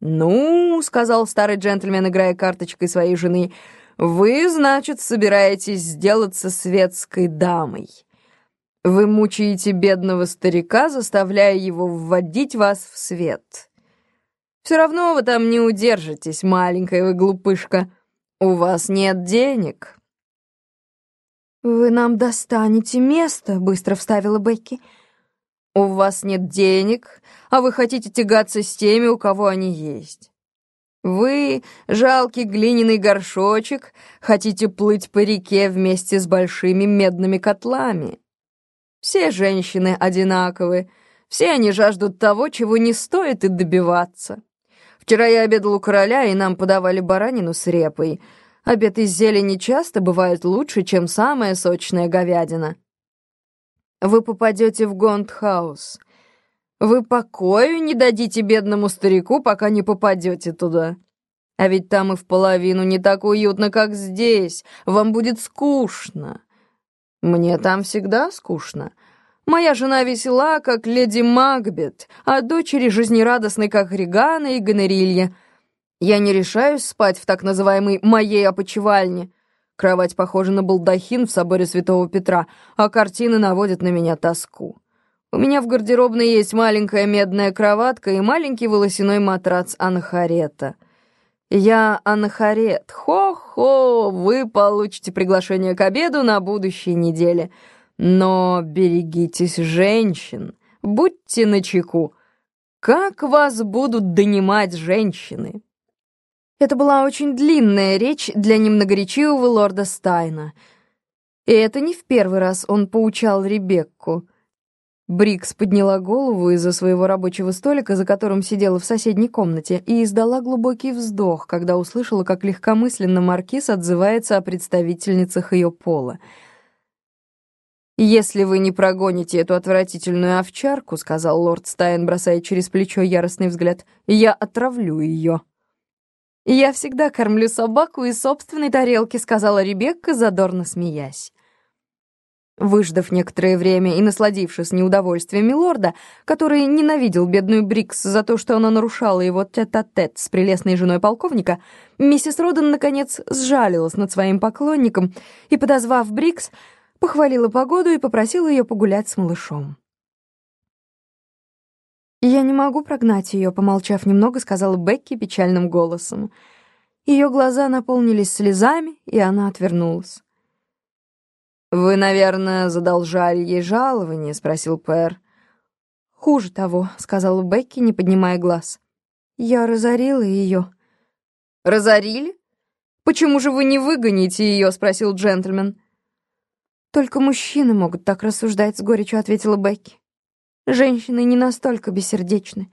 «Ну, — сказал старый джентльмен, играя карточкой своей жены, — вы, значит, собираетесь сделаться светской дамой. Вы мучаете бедного старика, заставляя его вводить вас в свет. Все равно вы там не удержитесь, маленькая вы глупышка. У вас нет денег». «Вы нам достанете место», — быстро вставила Бекки. У вас нет денег, а вы хотите тягаться с теми, у кого они есть. Вы, жалкий глиняный горшочек, хотите плыть по реке вместе с большими медными котлами. Все женщины одинаковы, все они жаждут того, чего не стоит и добиваться. Вчера я обедал у короля, и нам подавали баранину с репой. Обед из зелени часто бывает лучше, чем самая сочная говядина вы попадете в Гондхаус. Вы покою не дадите бедному старику, пока не попадете туда. А ведь там и в половину не так уютно, как здесь. Вам будет скучно. Мне там всегда скучно. Моя жена весела, как леди Макбет, а дочери жизнерадостны, как Регана и Гонерилья. Я не решаюсь спать в так называемой «моей опочивальне». Кровать похожа на балдахин в соборе Святого Петра, а картины наводят на меня тоску. У меня в гардеробной есть маленькая медная кроватка и маленький волосяной матрац анахарета. Я анахарет. Хо-хо, вы получите приглашение к обеду на будущей неделе. Но берегитесь женщин, будьте начеку. Как вас будут донимать женщины? Это была очень длинная речь для немногоречивого лорда Стайна. И это не в первый раз он поучал Ребекку. Брикс подняла голову из-за своего рабочего столика, за которым сидела в соседней комнате, и издала глубокий вздох, когда услышала, как легкомысленно Маркиз отзывается о представительницах ее пола. «Если вы не прогоните эту отвратительную овчарку», — сказал лорд Стайн, бросая через плечо яростный взгляд, — «я отравлю ее». «Я всегда кормлю собаку из собственной тарелки», — сказала Ребекка, задорно смеясь. Выждав некоторое время и насладившись неудовольствием милорда, который ненавидел бедную Брикс за то, что она нарушала его тет-а-тет -тет с прелестной женой полковника, миссис Роден, наконец, сжалилась над своим поклонником и, подозвав Брикс, похвалила погоду и попросила ее погулять с малышом. «Я не могу прогнать ее», — помолчав немного, сказала Бекки печальным голосом. Ее глаза наполнились слезами, и она отвернулась. «Вы, наверное, задолжали ей жалование?» — спросил Пэр. «Хуже того», — сказала Бекки, не поднимая глаз. «Я разорила ее». «Разорили? Почему же вы не выгоните ее?» — спросил джентльмен. «Только мужчины могут так рассуждать», — с горечью ответила Бекки. Женщины не настолько бессердечны.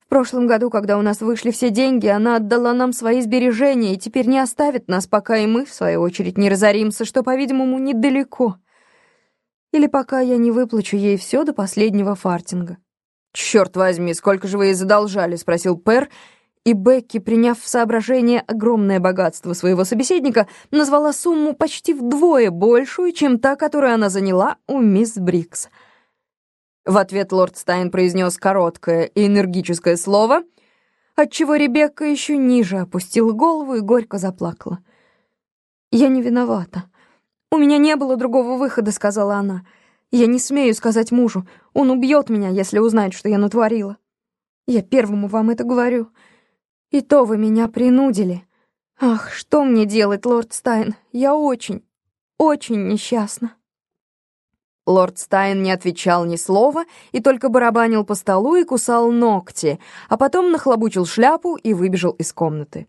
В прошлом году, когда у нас вышли все деньги, она отдала нам свои сбережения и теперь не оставит нас, пока и мы, в свою очередь, не разоримся, что, по-видимому, недалеко. Или пока я не выплачу ей все до последнего фартинга. «Черт возьми, сколько же вы ей задолжали?» — спросил Пэр, и Бекки, приняв в соображение огромное богатство своего собеседника, назвала сумму почти вдвое большую, чем та, которую она заняла у мисс Брикс — в ответ лорд Стайн произнес короткое и энергическое слово, отчего Ребекка еще ниже опустила голову и горько заплакала. «Я не виновата. У меня не было другого выхода», — сказала она. «Я не смею сказать мужу. Он убьет меня, если узнает, что я натворила. Я первому вам это говорю. И то вы меня принудили. Ах, что мне делать, лорд Стайн? Я очень, очень несчастна». Лорд Стайн не отвечал ни слова и только барабанил по столу и кусал ногти, а потом нахлобучил шляпу и выбежал из комнаты.